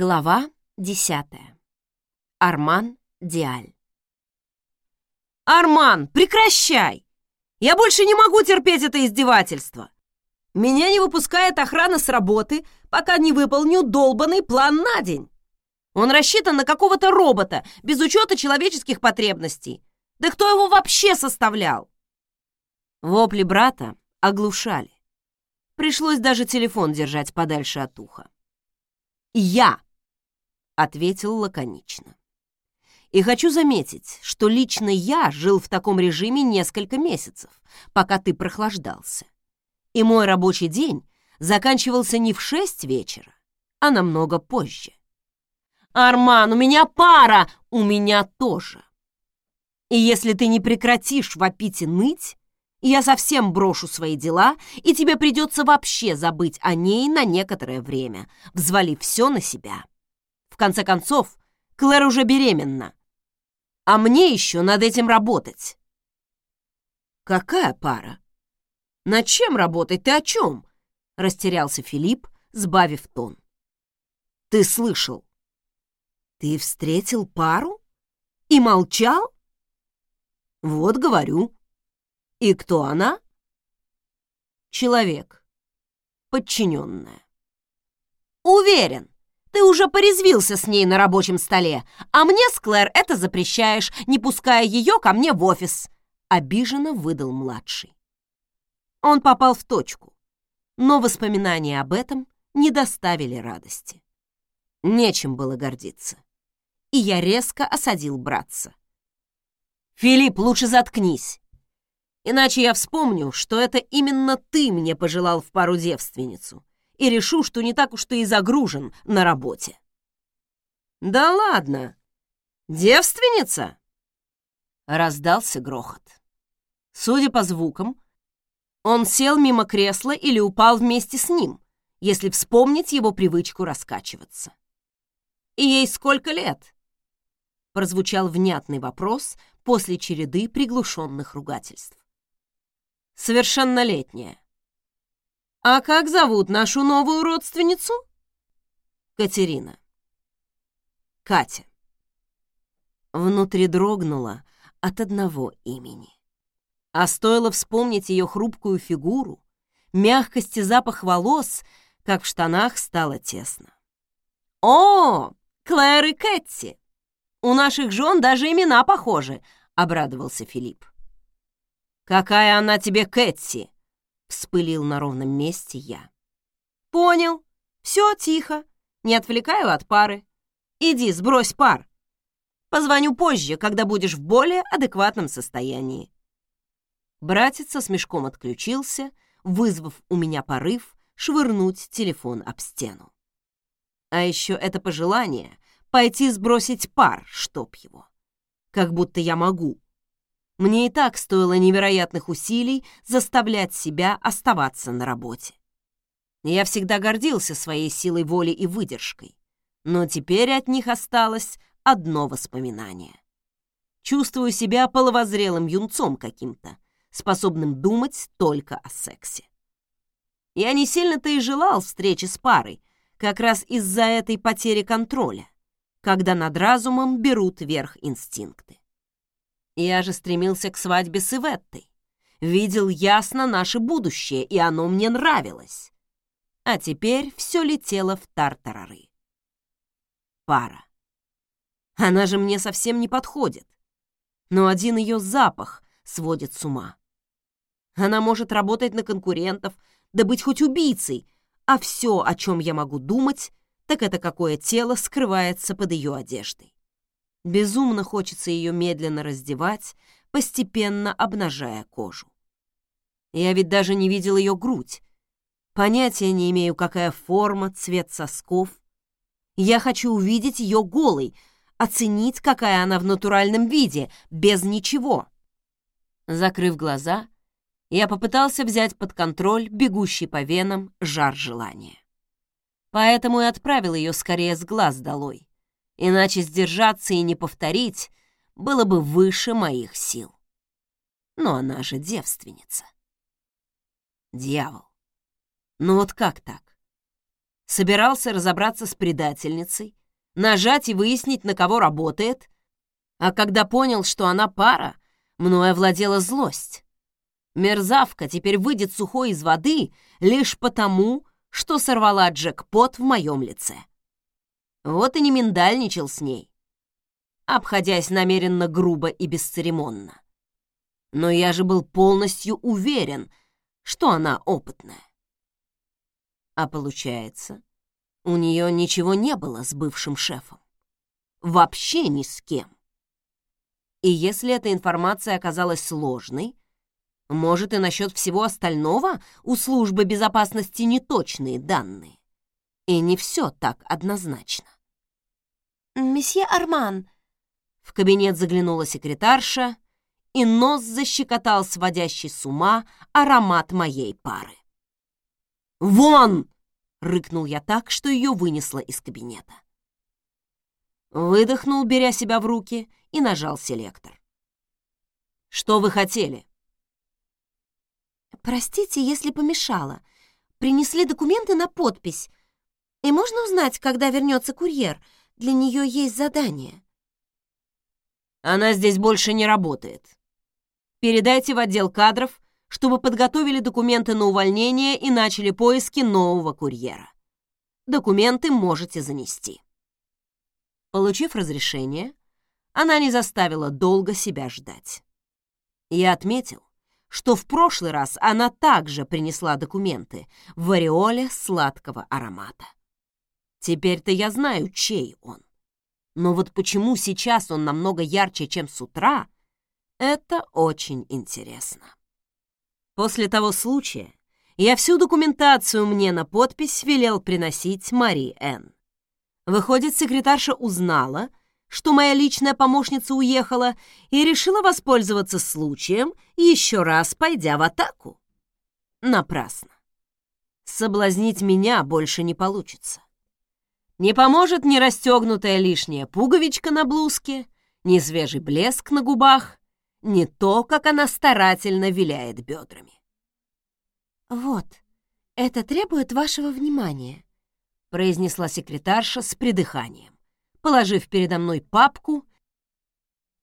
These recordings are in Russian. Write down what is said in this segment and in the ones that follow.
Глава десятая. Арман Диаль. «Арман, прекращай! Я больше не могу терпеть это издевательство! Меня не выпускает охрана с работы, пока не выполню долбанный план на день. Он рассчитан на какого-то робота, без учета человеческих потребностей. Да кто его вообще составлял?» Вопли брата оглушали. Пришлось даже телефон держать подальше от уха. «Я!» — ответил лаконично. И хочу заметить, что лично я жил в таком режиме несколько месяцев, пока ты прохлаждался. И мой рабочий день заканчивался не в шесть вечера, а намного позже. «Арман, у меня пара! У меня тоже!» И если ты не прекратишь вопить и ныть, я совсем брошу свои дела, и тебе придется вообще забыть о ней на некоторое время, взвалив все на себя. Конце концов, Клэр уже беременна, а мне еще над этим работать. Какая пара? Над чем работать? Ты о чем? Растерялся Филипп, сбавив тон. Ты слышал? Ты встретил пару? И молчал? Вот говорю. И кто она? Человек. Подчиненная. Уверен, ты уже порезвился с ней на рабочем столе, а мне с Клэр это запрещаешь, не пуская ее ко мне в офис. Обиженно выдал младший. Он попал в точку, но воспоминания об этом не доставили радости. Нечем было гордиться. И я резко осадил братца. «Филипп, лучше заткнись. Иначе я вспомню, что это именно ты мне пожелал в пару девственницу, и решу, что не так уж ты и загружен на работе. Да ладно. Девственница? Раздался грохот. Судя по звукам, он сел мимо кресла или упал вместе с ним, если вспомнить его привычку раскачиваться. И ей сколько лет? Прозвучал внятный вопрос после череды приглушенных ругательств совершеннолетняя. А как зовут нашу новую родственницу? Катерина. Катя. Внутри дрогнула от одного имени. А стоило вспомнить ее хрупкую фигуру, мягкость и запах волос, как в штанах стало тесно. «О, Клэр и Кэтти! У наших жен даже имена похожи!» — обрадовался Филипп. «Какая она тебе Кэтси?» — вспылил на ровном месте я. «Понял. Все тихо. Не отвлекаю от пары. Иди, сбрось пар. Позвоню позже, когда будешь в более адекватном состоянии». Братец со смешком отключился, вызвав у меня порыв швырнуть телефон об стену. А еще это пожелание пойти сбросить пар, чтоб его. Как будто я могу. Мне и так стоило невероятных усилий заставлять себя оставаться на работе. Я всегда гордился своей силой воли и выдержкой, но теперь от них осталось одно воспоминание. Чувствую себя половозрелым юнцом каким-то, способным думать только о сексе. Я не сильно-то и желал встречи с парой, как раз из-за этой потери контроля, когда над разумом берут верх инстинкты. Я же стремился к свадьбе с Иветтой. Видел ясно наше будущее, и оно мне нравилось. А теперь все летело в тартарары. Пара. Она же мне совсем не подходит. Но один ее запах сводит с ума. Она может работать на конкурентов, да быть хоть убийцей, а все, о чем я могу думать, так это какое тело скрывается под ее одеждой. Безумно хочется ее медленно раздевать, постепенно обнажая кожу. Я ведь даже не видел ее грудь. Понятия не имею, какая форма, цвет сосков. Я хочу увидеть ее голой, оценить, какая она в натуральном виде, без ничего. Закрыв глаза, я попытался взять под контроль бегущий по венам жар желания. Поэтому и отправил ее скорее с глаз долой иначе сдержаться и не повторить было бы выше моих сил. Но она же девственница. Дьявол. Ну вот как так? Собирался разобраться с предательницей, нажать и выяснить, на кого работает. А когда понял, что она пара, мною овладела злость. Мерзавка теперь выйдет сухой из воды лишь потому, что сорвала джекпот в моем лице. Вот и не миндальничал с ней, обходясь намеренно грубо и бесцеремонно. Но я же был полностью уверен, что она опытная. А получается, у нее ничего не было с бывшим шефом. Вообще ни с кем. И если эта информация оказалась сложной, может, и насчет всего остального у службы безопасности неточные данные. И не все так однозначно. «Месье Арман!» В кабинет заглянула секретарша, и нос защекотал сводящий с ума аромат моей пары. «Вон!» — рыкнул я так, что ее вынесло из кабинета. Выдохнул, беря себя в руки, и нажал селектор. «Что вы хотели?» «Простите, если помешала. Принесли документы на подпись. И можно узнать, когда вернется курьер? Для нее есть задание». «Она здесь больше не работает. Передайте в отдел кадров, чтобы подготовили документы на увольнение и начали поиски нового курьера. Документы можете занести». Получив разрешение, она не заставила долго себя ждать. Я отметил, что в прошлый раз она также принесла документы в ореоле сладкого аромата. Теперь-то я знаю, чей он. Но вот почему сейчас он намного ярче, чем с утра, это очень интересно. После того случая я всю документацию мне на подпись велел приносить Мари Энн. Выходит, секретарша узнала, что моя личная помощница уехала и решила воспользоваться случаем, еще раз пойдя в атаку. Напрасно. Соблазнить меня больше не получится. Не поможет ни расстегнутая лишняя пуговичка на блузке, ни свежий блеск на губах, ни то, как она старательно виляет бедрами. «Вот, это требует вашего внимания», — произнесла секретарша с придыханием положив передо мной папку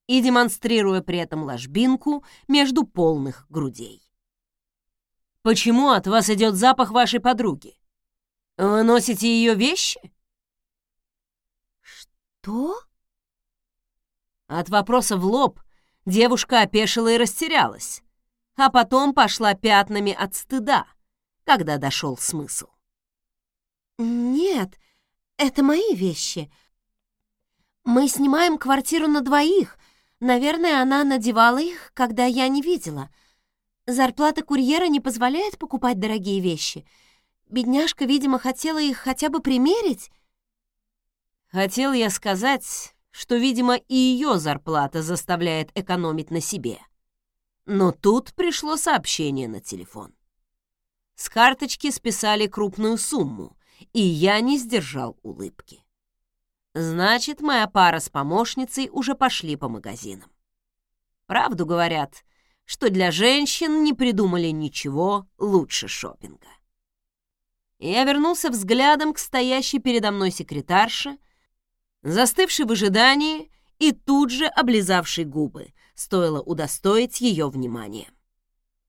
и демонстрируя при этом ложбинку между полных грудей. «Почему от вас идет запах вашей подруги? Вы носите ее вещи?» «Что?» От вопроса в лоб девушка опешила и растерялась, а потом пошла пятнами от стыда, когда дошел смысл. «Нет, это мои вещи», мы снимаем квартиру на двоих. Наверное, она надевала их, когда я не видела. Зарплата курьера не позволяет покупать дорогие вещи. Бедняжка, видимо, хотела их хотя бы примерить. Хотел я сказать, что, видимо, и ее зарплата заставляет экономить на себе. Но тут пришло сообщение на телефон. С карточки списали крупную сумму, и я не сдержал улыбки. Значит, моя пара с помощницей уже пошли по магазинам. Правду говорят, что для женщин не придумали ничего лучше шопинга. Я вернулся взглядом к стоящей передо мной секретарше, застывшей в ожидании и тут же облизавшей губы, стоило удостоить ее внимания.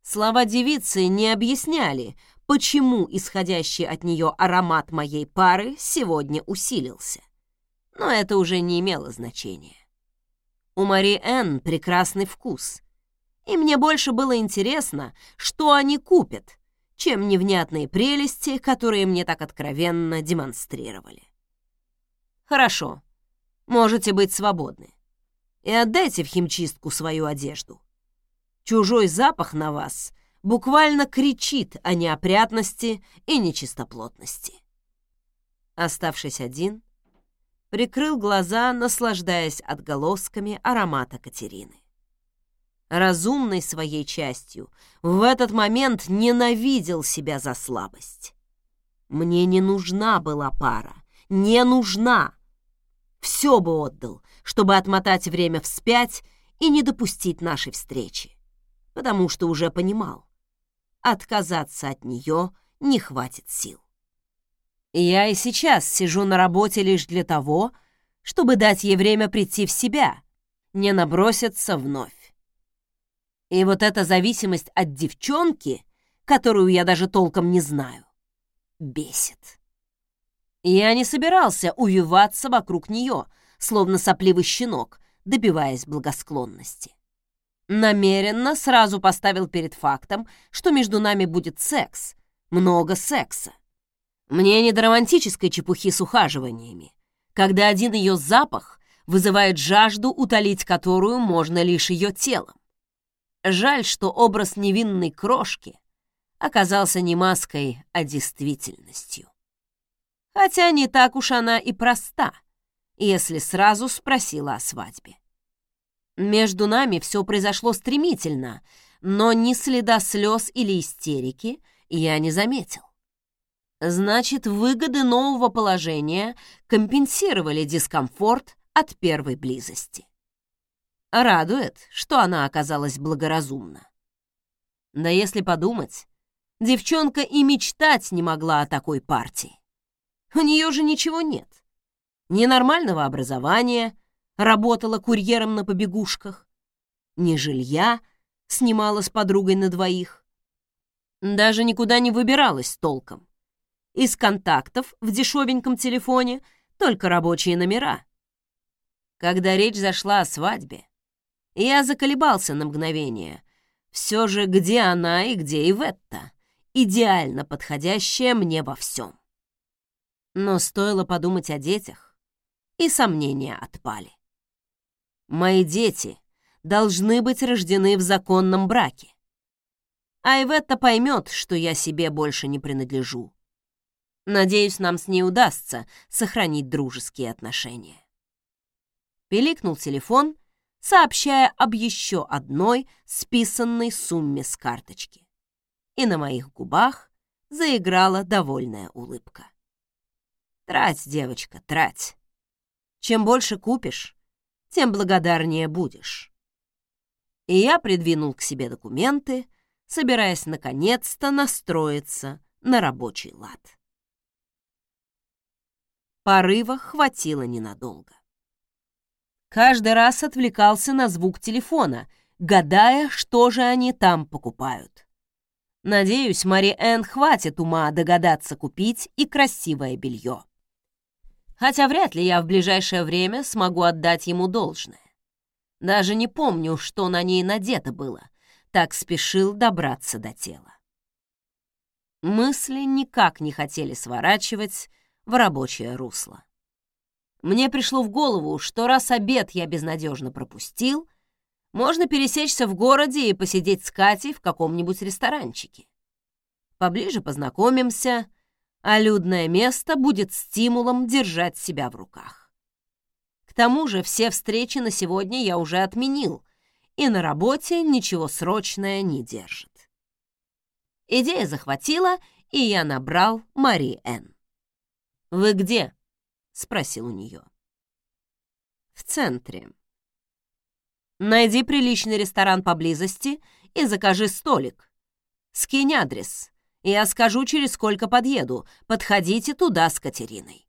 Слова девицы не объясняли, почему исходящий от нее аромат моей пары сегодня усилился но это уже не имело значения. У Мари Энн прекрасный вкус, и мне больше было интересно, что они купят, чем невнятные прелести, которые мне так откровенно демонстрировали. Хорошо, можете быть свободны. И отдайте в химчистку свою одежду. Чужой запах на вас буквально кричит о неопрятности и нечистоплотности. Оставшись один, прикрыл глаза, наслаждаясь отголосками аромата Катерины. Разумной своей частью в этот момент ненавидел себя за слабость. Мне не нужна была пара, не нужна. Все бы отдал, чтобы отмотать время вспять и не допустить нашей встречи, потому что уже понимал, отказаться от нее не хватит сил. Я и сейчас сижу на работе лишь для того, чтобы дать ей время прийти в себя, не наброситься вновь. И вот эта зависимость от девчонки, которую я даже толком не знаю, бесит. Я не собирался увиваться вокруг нее, словно сопливый щенок, добиваясь благосклонности. Намеренно сразу поставил перед фактом, что между нами будет секс, много секса. Мне не до романтической чепухи с ухаживаниями, когда один ее запах вызывает жажду, утолить которую можно лишь ее телом. Жаль, что образ невинной крошки оказался не маской, а действительностью. Хотя не так уж она и проста, если сразу спросила о свадьбе. Между нами все произошло стремительно, но ни следа слез или истерики я не заметил. Значит, выгоды нового положения компенсировали дискомфорт от первой близости. Радует, что она оказалась благоразумна. Да если подумать, девчонка и мечтать не могла о такой партии. У нее же ничего нет. Ни нормального образования, работала курьером на побегушках, ни жилья, снимала с подругой на двоих. Даже никуда не выбиралась толком. Из контактов в дешевеньком телефоне только рабочие номера. Когда речь зашла о свадьбе, я заколебался на мгновение. Все же где она и где Иветта, идеально подходящая мне во всем. Но стоило подумать о детях, и сомнения отпали. Мои дети должны быть рождены в законном браке. А Иветта поймет, что я себе больше не принадлежу. Надеюсь, нам с ней удастся сохранить дружеские отношения. Пиликнул телефон, сообщая об еще одной списанной сумме с карточки. И на моих губах заиграла довольная улыбка. Трать, девочка, трать. Чем больше купишь, тем благодарнее будешь. И я придвинул к себе документы, собираясь наконец-то настроиться на рабочий лад. Порыва хватило ненадолго. Каждый раз отвлекался на звук телефона, гадая, что же они там покупают. Надеюсь, Мари Энн хватит ума догадаться купить и красивое белье хотя вряд ли я в ближайшее время смогу отдать ему должное. Даже не помню, что на ней надето было, так спешил добраться до тела. Мысли никак не хотели сворачивать в рабочее русло. Мне пришло в голову, что раз обед я безнадежно пропустил, можно пересечься в городе и посидеть с Катей в каком-нибудь ресторанчике. Поближе познакомимся, а людное место будет стимулом держать себя в руках. К тому же все встречи на сегодня я уже отменил, и на работе ничего срочное не держит. Идея захватила, и я набрал Мари Энн. «Вы где?» — спросил у нее. «В центре. Найди приличный ресторан поблизости и закажи столик. Скинь адрес, я скажу, через сколько подъеду. Подходите туда с Катериной».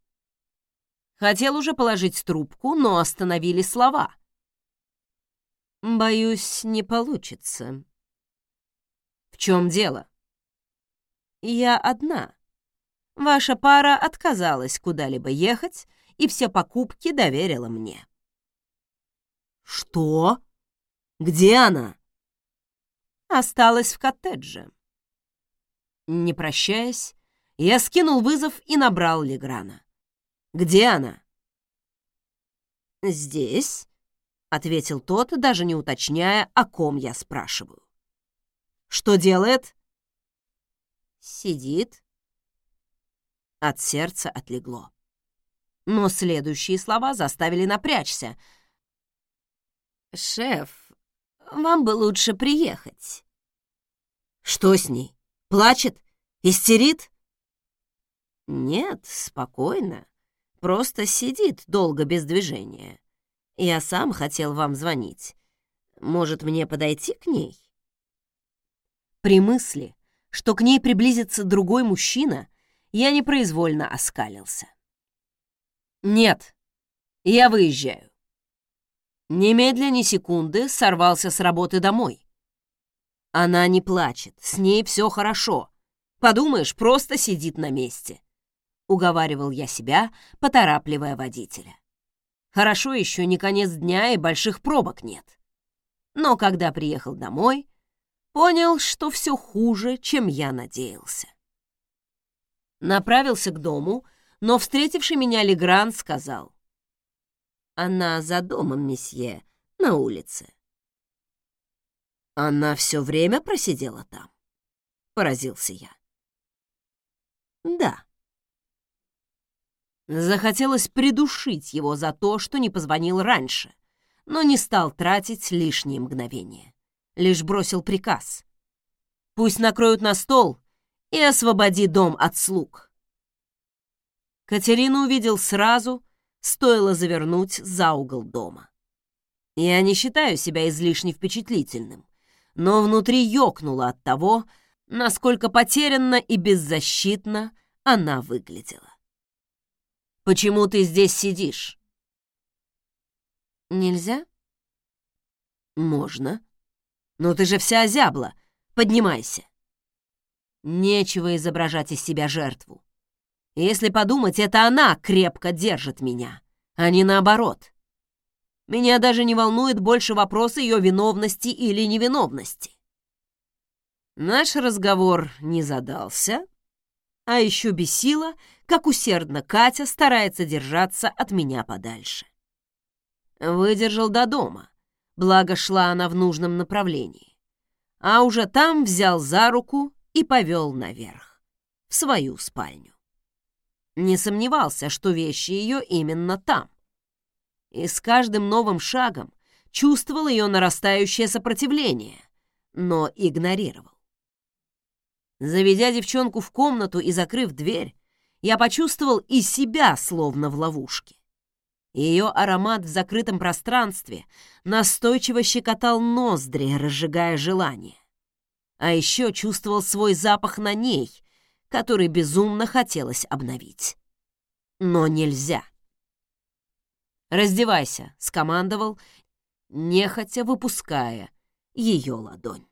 Хотел уже положить трубку, но остановили слова. «Боюсь, не получится». «В чем дело?» «Я одна. Ваша пара отказалась куда-либо ехать и все покупки доверила мне». «Что? Где она?» «Осталась в коттедже». Не прощаясь, я скинул вызов и набрал Леграна. «Где она?» «Здесь», — ответил тот, даже не уточняя, о ком я спрашиваю. «Что делает?» «Сидит». От сердца отлегло. Но следующие слова заставили напрячься. «Шеф, вам бы лучше приехать». «Что с ней?» Плачет? Истерит?» «Нет, спокойно. Просто сидит долго без движения. Я сам хотел вам звонить. Может, мне подойти к ней?» При мысли, что к ней приблизится другой мужчина, я непроизвольно оскалился. «Нет, я выезжаю». Немедля ни секунды сорвался с работы домой. Она не плачет, с ней все хорошо. Подумаешь, просто сидит на месте. Уговаривал я себя, поторапливая водителя. Хорошо еще не конец дня и больших пробок нет. Но когда приехал домой, понял, что все хуже, чем я надеялся. Направился к дому, но встретивший меня Легран сказал. «Она за домом, месье, на улице». «Она все время просидела там?» — поразился я. «Да». Захотелось придушить его за то, что не позвонил раньше, но не стал тратить лишние мгновения. Лишь бросил приказ. «Пусть накроют на стол и освободи дом от слуг». Катерину увидел сразу, стоило завернуть за угол дома. Я не считаю себя излишне впечатлительным, но внутри ёкнуло от того, насколько потерянно и беззащитно она выглядела. «Почему ты здесь сидишь?» «Нельзя?» «Можно. Но ты же вся озябла. Поднимайся». Нечего изображать из себя жертву. Если подумать, это она крепко держит меня, а не наоборот. Меня даже не волнует больше вопрос ее виновности или невиновности. Наш разговор не задался, а еще бесило, как усердно Катя старается держаться от меня подальше. Выдержал до дома, благо шла она в нужном направлении. А уже там взял за руку и повел наверх, в свою спальню. Не сомневался, что вещи ее именно там. И с каждым новым шагом чувствовал ее нарастающее сопротивление, но игнорировал. Заведя девчонку в комнату и закрыв дверь, я почувствовал и себя словно в ловушке. Ее аромат в закрытом пространстве настойчиво щекотал ноздри, разжигая желание. А еще чувствовал свой запах на ней, который безумно хотелось обновить. Но нельзя. «Раздевайся», — скомандовал, нехотя выпуская ее ладонь.